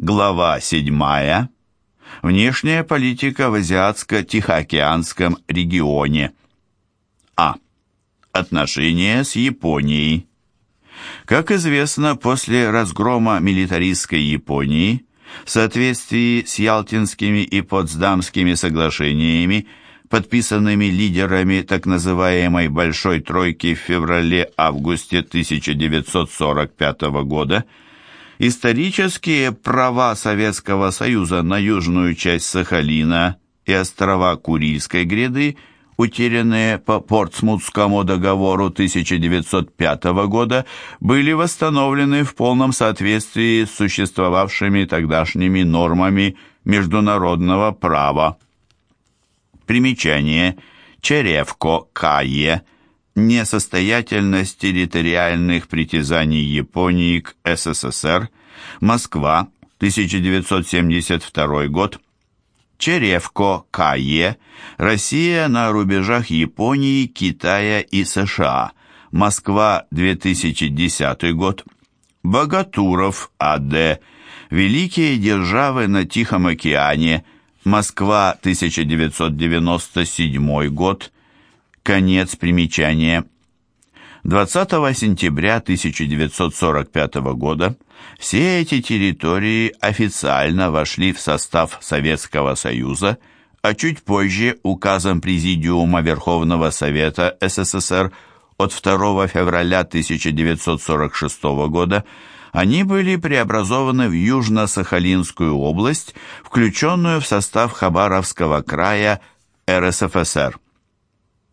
Глава 7. Внешняя политика в Азиатско-Тихоокеанском регионе. А. Отношения с Японией. Как известно, после разгрома милитаристской Японии, в соответствии с Ялтинскими и Потсдамскими соглашениями, подписанными лидерами так называемой «Большой тройки» в феврале-августе 1945 года, исторические права Советского Союза на южную часть Сахалина и острова Курильской гряды, утерянные по Портсмутскому договору 1905 года, были восстановлены в полном соответствии с существовавшими тогдашними нормами международного права. Примечание. Черевко, Кае. Несостоятельность территориальных притязаний Японии к СССР. Москва, 1972 год. Черевко, Кае. Россия на рубежах Японии, Китая и США. Москва, 2010 год. Богатуров, А.Д. Великие державы на Тихом океане – Москва, 1997 год. Конец примечания. 20 сентября 1945 года все эти территории официально вошли в состав Советского Союза, а чуть позже указом Президиума Верховного Совета СССР от 2 февраля 1946 года они были преобразованы в Южно-Сахалинскую область, включенную в состав Хабаровского края РСФСР.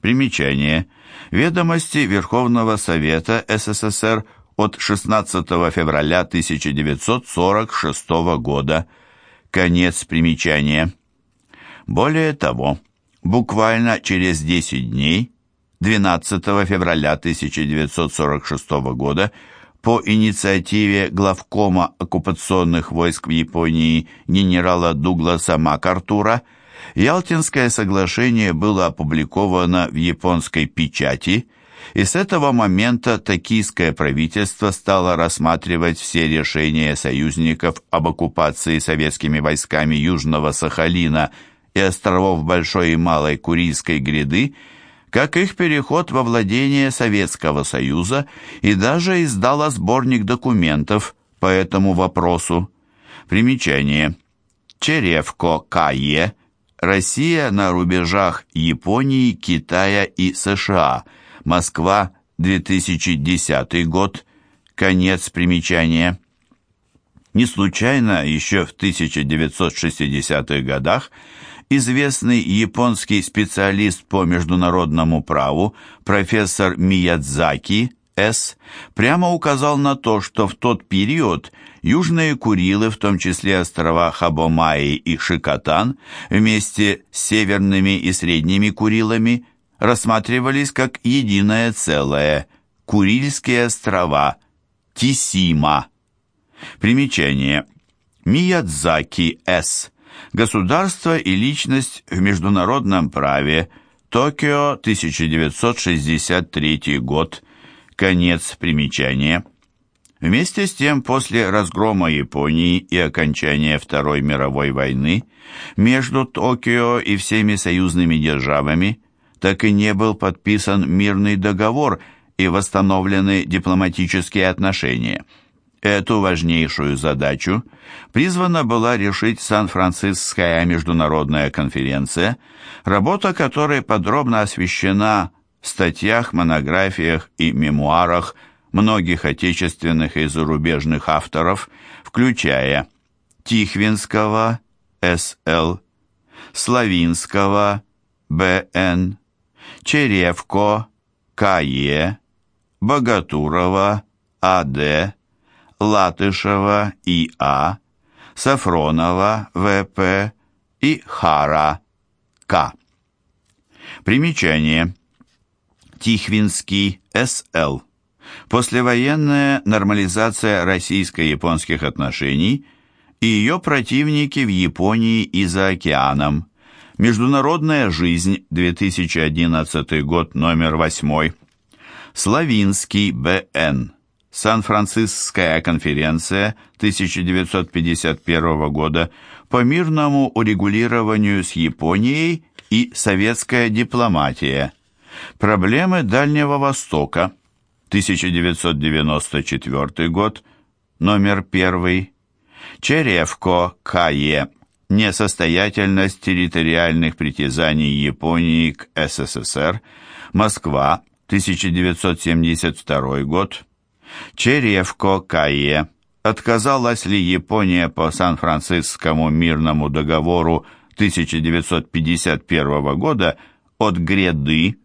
Примечание. Ведомости Верховного Совета СССР от 16 февраля 1946 года. Конец примечания. Более того, буквально через 10 дней, 12 февраля 1946 года, по инициативе главкома оккупационных войск в Японии генерала Дугласа МакАртура Ялтинское соглашение было опубликовано в японской печати, и с этого момента токийское правительство стало рассматривать все решения союзников об оккупации советскими войсками Южного Сахалина и островов Большой и Малой Курильской гряды как их переход во владение Советского Союза и даже издала сборник документов по этому вопросу. Примечание. Черевко Кае. Россия на рубежах Японии, Китая и США. Москва, 2010 год. Конец примечания. Не случайно еще в 1960-х годах известный японский специалист по международному праву профессор Миядзаки С. прямо указал на то, что в тот период Южные Курилы, в том числе острова Хабомаи и Шикотан, вместе с Северными и Средними Курилами, рассматривались как единое целое – Курильские острова, Тисима. Примечание. Миядзаки С. Государство и личность в международном праве. Токио, 1963 год. Конец примечания. Вместе с тем, после разгрома Японии и окончания Второй мировой войны, между Токио и всеми союзными державами так и не был подписан мирный договор и восстановлены дипломатические отношения – Эту важнейшую задачу призвана была решить Сан-Франциская международная конференция, работа которой подробно освещена в статьях, монографиях и мемуарах многих отечественных и зарубежных авторов, включая Тихвинского, С.Л., Славинского, Б.Н., Черевко, К.Е., Богатурова, А.Д., Латышева И.А., Сафронова В.П. и Хара К. Примечание. Тихвинский С.Л. Послевоенная нормализация российско-японских отношений и ее противники в Японии и за океаном. Международная жизнь, 2011 год, номер 8. Славинский Б.Н. Сан-Франциская конференция 1951 года по мирному урегулированию с Японией и советская дипломатия. Проблемы Дальнего Востока 1994 год, номер 1. Черевко, К.Е. Несостоятельность территориальных притязаний Японии к СССР. Москва, 1972 год. Черевко, К.Е. Отказалась ли Япония по Сан-Францискому мирному договору 1951 года от гряды,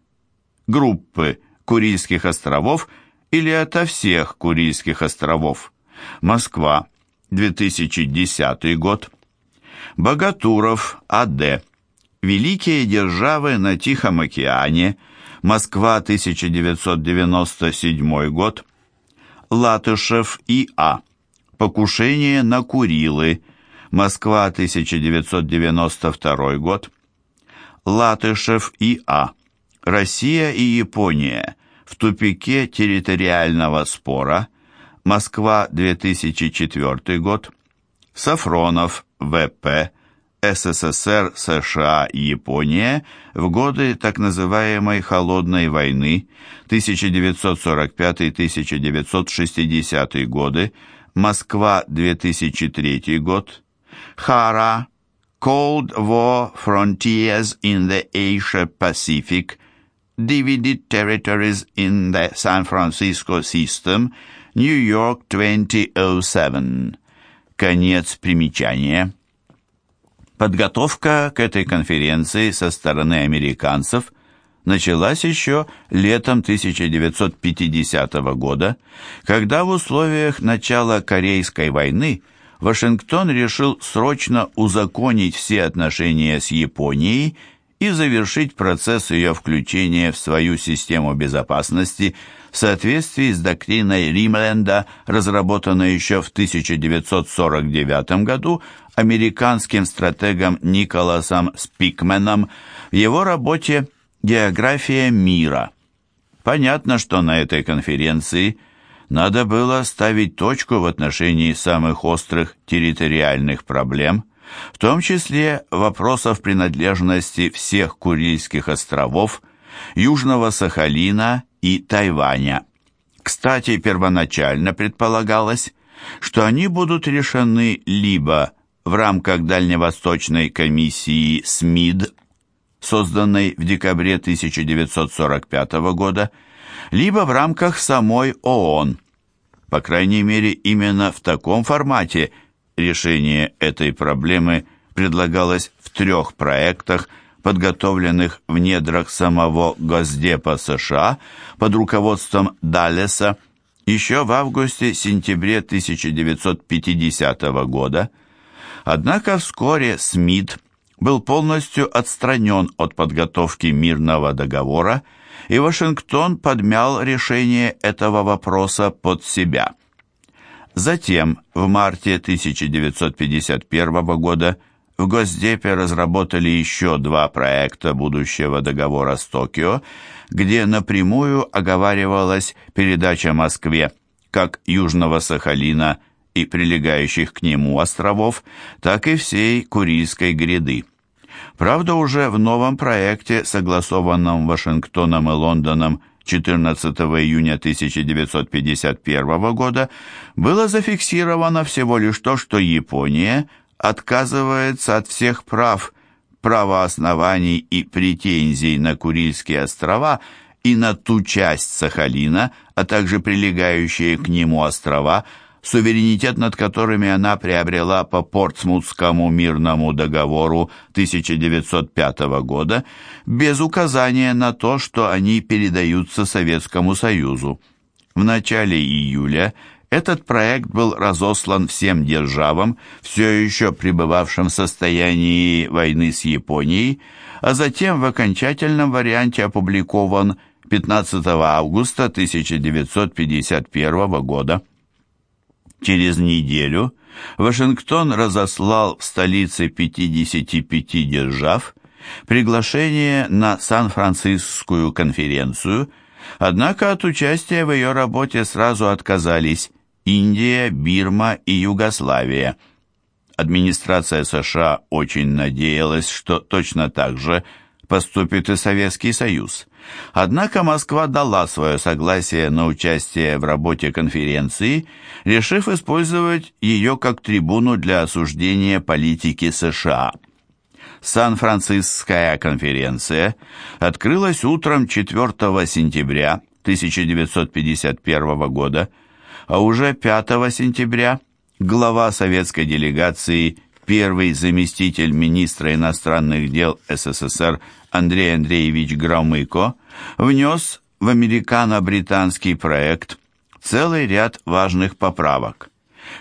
группы Курильских островов или ото всех Курильских островов? Москва, 2010 год. Богатуров, А.Д. Великие державы на Тихом океане. Москва, 1997 год. Латышев И.А. Покушение на Курилы. Москва, 1992 год. Латышев И.А. Россия и Япония в тупике территориального спора. Москва, 2004 год. Сафронов, В.П. СССР, США Япония в годы так называемой «Холодной войны» 1945-1960 годы, Москва, 2003 год, Хара, Cold War Frontiers in the Asia-Pacific, Divided Territories in the San Francisco System, New York 2007. Конец примечания. Подготовка к этой конференции со стороны американцев началась еще летом 1950 года, когда в условиях начала Корейской войны Вашингтон решил срочно узаконить все отношения с Японией и завершить процесс ее включения в свою систему безопасности в соответствии с доктриной Римленда, разработанной еще в 1949 году американским стратегом Николасом Спикменом в его работе «География мира». Понятно, что на этой конференции надо было ставить точку в отношении самых острых территориальных проблем, в том числе вопросов принадлежности всех Курильских островов, Южного Сахалина и Тайваня. Кстати, первоначально предполагалось, что они будут решены либо в рамках Дальневосточной комиссии СМИД, созданной в декабре 1945 года, либо в рамках самой ООН. По крайней мере, именно в таком формате решение этой проблемы предлагалось в трех проектах, подготовленных в недрах самого Госдепа США под руководством Даллеса еще в августе-сентябре 1950 года – Однако вскоре Смит был полностью отстранен от подготовки мирного договора, и Вашингтон подмял решение этого вопроса под себя. Затем, в марте 1951 года, в Госдепе разработали еще два проекта будущего договора с Токио, где напрямую оговаривалась передача Москве как Южного Сахалина – и прилегающих к нему островов, так и всей Курильской гряды. Правда, уже в новом проекте, согласованном Вашингтоном и Лондоном 14 июня 1951 года, было зафиксировано всего лишь то, что Япония отказывается от всех прав, правооснований и претензий на Курильские острова и на ту часть Сахалина, а также прилегающие к нему острова, суверенитет над которыми она приобрела по Портсмутскому мирному договору 1905 года, без указания на то, что они передаются Советскому Союзу. В начале июля этот проект был разослан всем державам, все еще пребывавшим в состоянии войны с Японией, а затем в окончательном варианте опубликован 15 августа 1951 года. Через неделю Вашингтон разослал в столице 55 держав приглашение на Сан-Францискую конференцию, Однако от участия в ее работе сразу отказались Индия, Бирма и Югославия. Администрация США очень надеялась, что точно так же поступит и Советский Союз. Однако Москва дала свое согласие на участие в работе конференции, решив использовать ее как трибуну для осуждения политики США. Сан-Франциская конференция открылась утром 4 сентября 1951 года, а уже 5 сентября глава советской делегации, первый заместитель министра иностранных дел СССР Андрей Андреевич Громыко внес в американо-британский проект целый ряд важных поправок.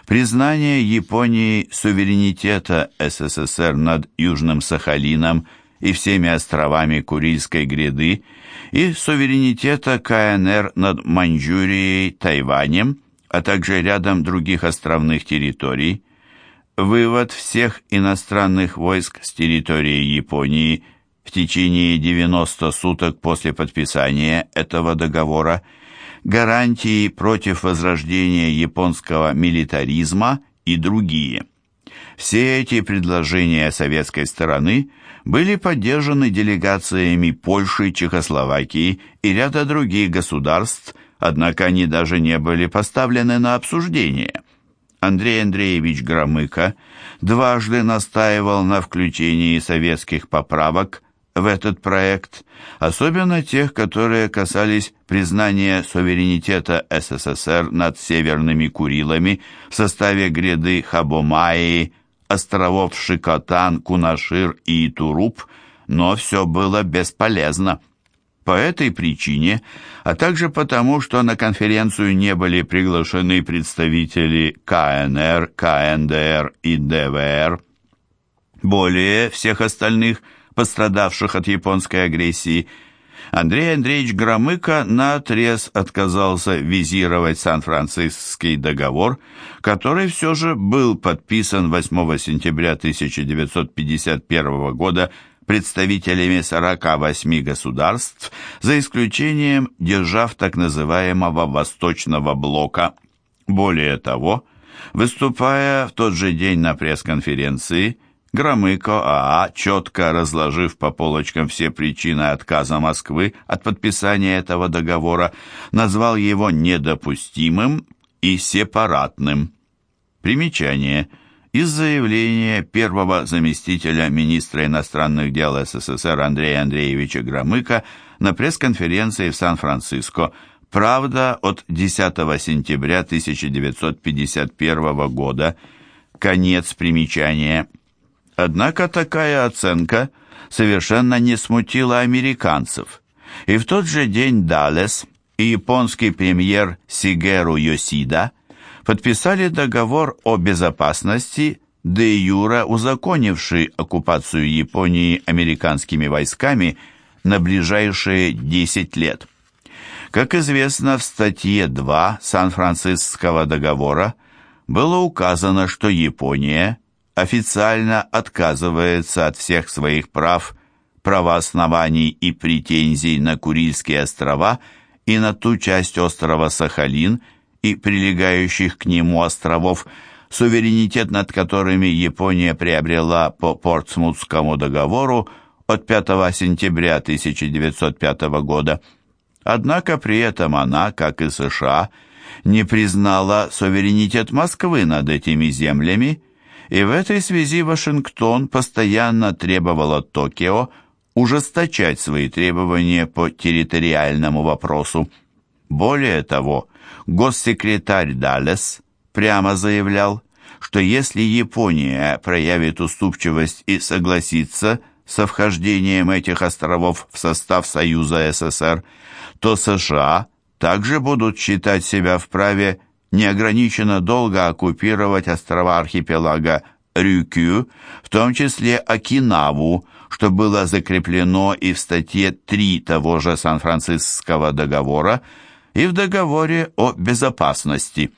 Признание Японии суверенитета СССР над Южным Сахалином и всеми островами Курильской гряды и суверенитета КНР над Маньчжурией, Тайванем, а также рядом других островных территорий, вывод всех иностранных войск с территории Японии в течение 90 суток после подписания этого договора – гарантии против возрождения японского милитаризма и другие. Все эти предложения советской стороны были поддержаны делегациями Польши, Чехословакии и ряда других государств, однако они даже не были поставлены на обсуждение. Андрей Андреевич Громыко дважды настаивал на включении советских поправок в этот проект, особенно тех, которые касались признания суверенитета СССР над Северными Курилами в составе гряды Хабомаи, островов Шикотан, Кунашир и Итуруп, но все было бесполезно. По этой причине, а также потому, что на конференцию не были приглашены представители КНР, КНДР и ДВР, более всех остальных – пострадавших от японской агрессии, Андрей Андреевич Громыко наотрез отказался визировать Сан-Франциский договор, который все же был подписан 8 сентября 1951 года представителями 48 государств, за исключением держав так называемого «Восточного блока». Более того, выступая в тот же день на пресс-конференции, Громыко АА, четко разложив по полочкам все причины отказа Москвы от подписания этого договора, назвал его недопустимым и сепаратным. Примечание. Из заявления первого заместителя министра иностранных дел СССР Андрея Андреевича Громыка на пресс-конференции в Сан-Франциско «Правда» от 10 сентября 1951 года. Конец примечания. Однако такая оценка совершенно не смутила американцев. И в тот же день Даллес и японский премьер Сигеру Йосида подписали договор о безопасности, де юра узаконивший оккупацию Японии американскими войсками на ближайшие 10 лет. Как известно, в статье 2 Сан-Франциского договора было указано, что Япония официально отказывается от всех своих прав, правооснований и претензий на Курильские острова и на ту часть острова Сахалин и прилегающих к нему островов, суверенитет над которыми Япония приобрела по Портсмутскому договору от 5 сентября 1905 года. Однако при этом она, как и США, не признала суверенитет Москвы над этими землями и в этой связи Вашингтон постоянно требовал от Токио ужесточать свои требования по территориальному вопросу. Более того, госсекретарь Даллес прямо заявлял, что если Япония проявит уступчивость и согласится со вхождением этих островов в состав Союза СССР, то США также будут считать себя вправе неограниченно долго оккупировать острова архипелага Рюкю, в том числе Окинаву, что было закреплено и в статье 3 того же Сан-Франциского договора, и в договоре о безопасности.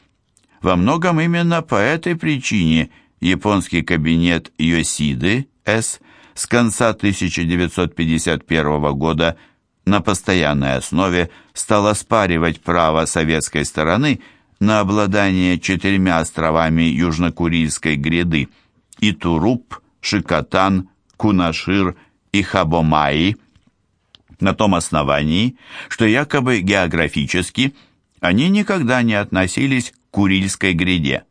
Во многом именно по этой причине японский кабинет Йосиды С. с конца 1951 года на постоянной основе стал оспаривать право советской стороны на обладание четырьмя островами Южно-Курильской гряды – Итуруп, Шикотан, Кунашир и Хабомаи – на том основании, что якобы географически они никогда не относились к Курильской гряде.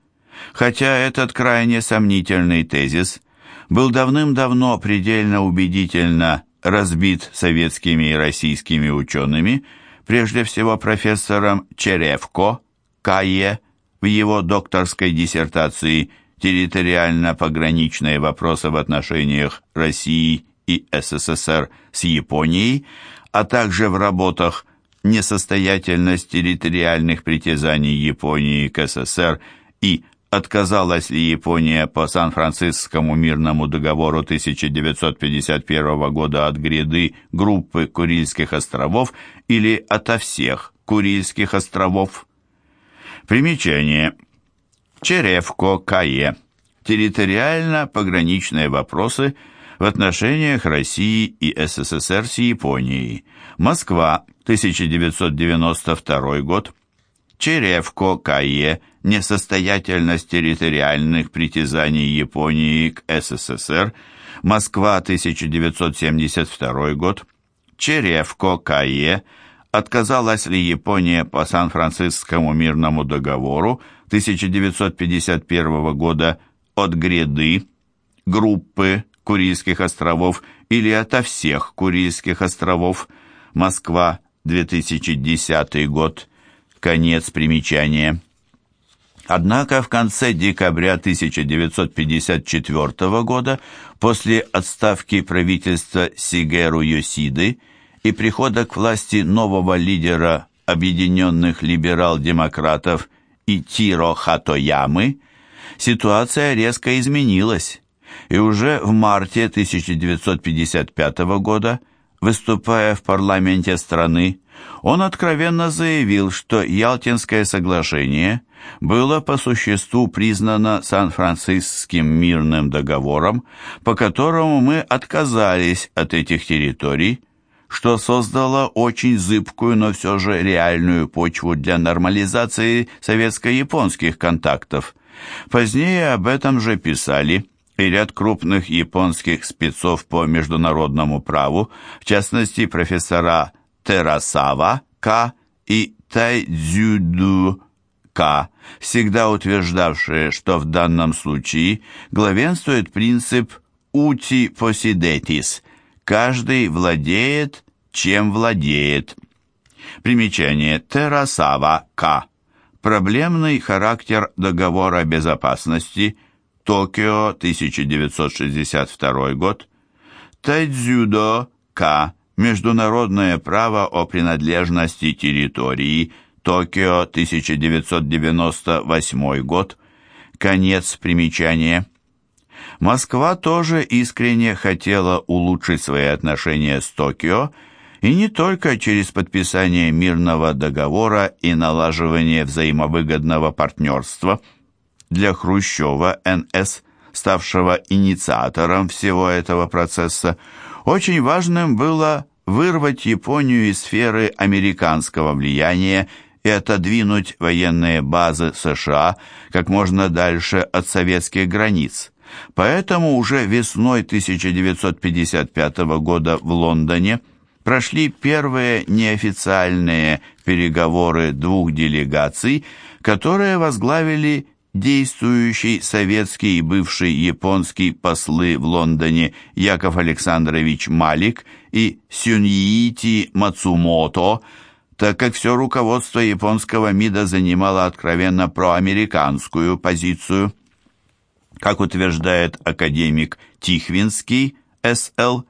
Хотя этот крайне сомнительный тезис был давным-давно предельно убедительно разбит советскими и российскими учеными, прежде всего профессором Черевко, Кае, в его докторской диссертации «Территориально-пограничные вопросы в отношениях России и СССР с Японией, а также в работах «Несостоятельность территориальных притязаний Японии к СССР» и «Отказалась ли Япония по Сан-Францискому мирному договору 1951 года от гряды группы Курильских островов или ото всех Курильских островов?» Примечание. Черевко, Кае. Территориально-пограничные вопросы – в отношениях России и СССР с Японией. Москва, 1992 год. Черевко, Кае. Несостоятельность территориальных притязаний Японии к СССР. Москва, 1972 год. Черевко, Кае. Отказалась ли Япония по Сан-Францискому мирному договору 1951 года от гряды, группы, Курильских островов или ото всех Курильских островов. Москва, 2010 год. Конец примечания. Однако в конце декабря 1954 года, после отставки правительства Сигеру Йосиды и прихода к власти нового лидера объединенных либерал-демократов Итиро Хатоямы, ситуация резко изменилась и уже в марте 1955 года, выступая в парламенте страны, он откровенно заявил, что Ялтинское соглашение было по существу признано Сан-Франциским мирным договором, по которому мы отказались от этих территорий, что создало очень зыбкую, но все же реальную почву для нормализации советско-японских контактов. Позднее об этом же писали и ряд крупных японских спецов по международному праву, в частности профессора Терасава К. и Тайдзюду К., всегда утверждавшие, что в данном случае главенствует принцип «ути посидетис» – каждый владеет, чем владеет. Примечание Терасава К. Проблемный характер договора безопасности – Токио, 1962 год. Тайдзюдо К. Международное право о принадлежности территории. Токио, 1998 год. Конец примечания. Москва тоже искренне хотела улучшить свои отношения с Токио, и не только через подписание мирного договора и налаживание взаимовыгодного партнерства – для Хрущева НС, ставшего инициатором всего этого процесса, очень важным было вырвать Японию из сферы американского влияния и отодвинуть военные базы США как можно дальше от советских границ. Поэтому уже весной 1955 года в Лондоне прошли первые неофициальные переговоры двух делегаций, которые возглавили действующий советский и бывший японский послы в Лондоне Яков Александрович Малик и Сюньити Мацумото, так как все руководство японского МИДа занимало откровенно проамериканскую позицию. Как утверждает академик Тихвинский, С.Л.,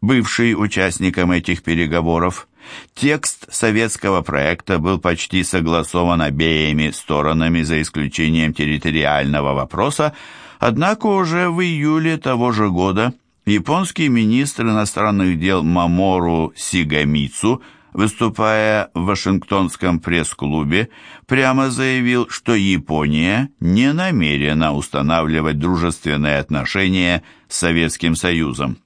бывший участником этих переговоров, Текст советского проекта был почти согласован обеими сторонами за исключением территориального вопроса, однако уже в июле того же года японский министр иностранных дел Мамору Сигамицу, выступая в Вашингтонском пресс-клубе, прямо заявил, что Япония не намерена устанавливать дружественные отношения с Советским Союзом.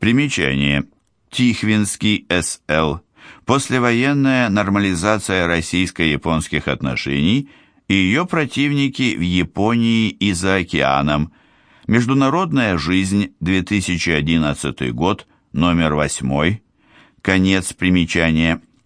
Примечание. Тихвинский СЛ. Послевоенная нормализация российско-японских отношений и ее противники в Японии и за океаном. Международная жизнь, 2011 год, номер 8. Конец примечания.